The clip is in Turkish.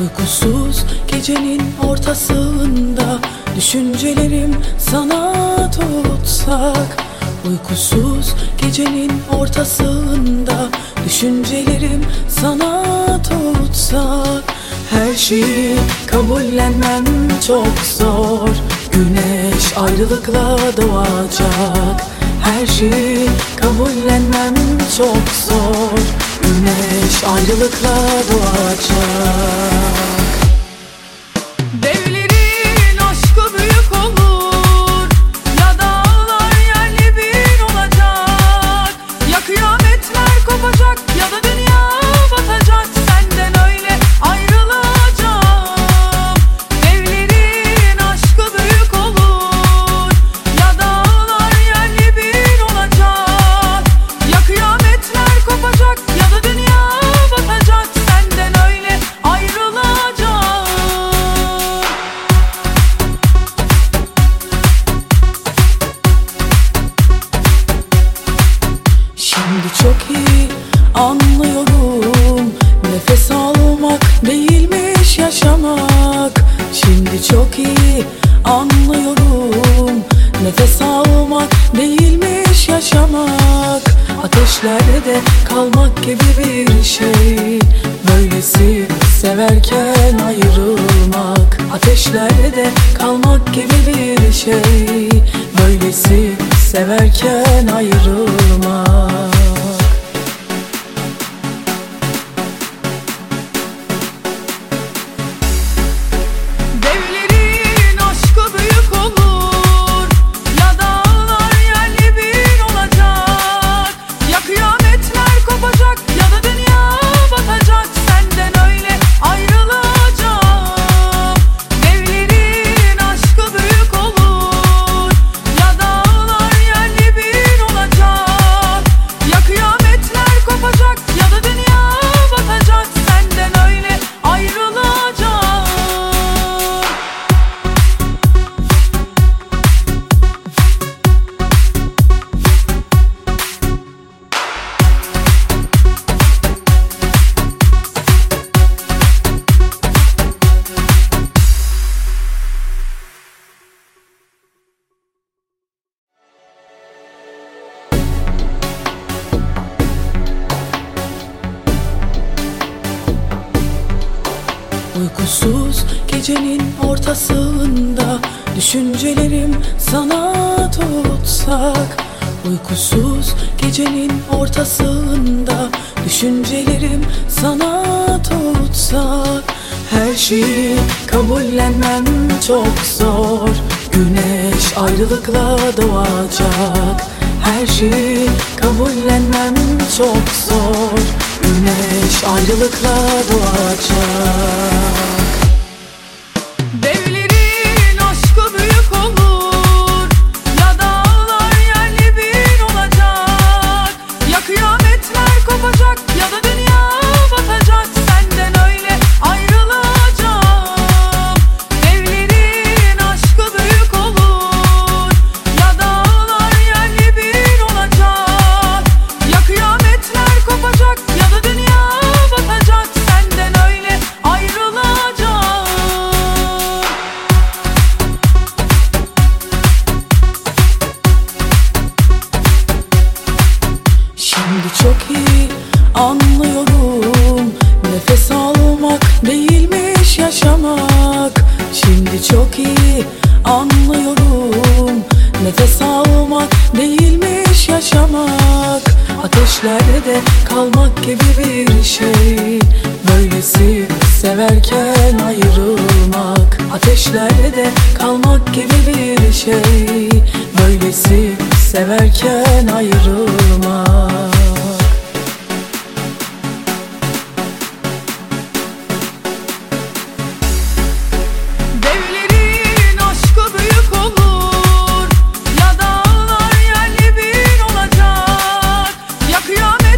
Uykusuz gecenin ortasında Düşüncelerim sana tutsak. Uykusuz gecenin ortasında Düşüncelerim sana tutsak. Her şeyi kabullenmem çok zor. Güneş ayrılıkla doğacak. Her şeyi kabullenmem çok zor. Güneş ayrılıkla doğacak yaşamak Ateşlerde kalmak gibi bir şey. Böylesi severken ayrılmak Ateşlerde kalmak gibi bir şey. Böylesi severken Uykusuz gecenin ortasında Düşüncelerim sana tutsak. Uykusuz gecenin ortasında Düşüncelerim sana tutsak. Her şeyi kabullenmem çok zor. Güneş ayrılıkla doğacak. Her şeyi kabullenmem çok zor. Güneş ayrılıkla doğacak anlıyorum Nefes almak değilmiş yaşamak. Şimdi çok iyi anlıyorum. Nefes almak değilmiş yaşamak. Ateşlerde kalmak gibi bir şey. Böylesi severken ayrılmak. Ateşlerde kalmak gibi bir şey. Böylesi severken ayrılmak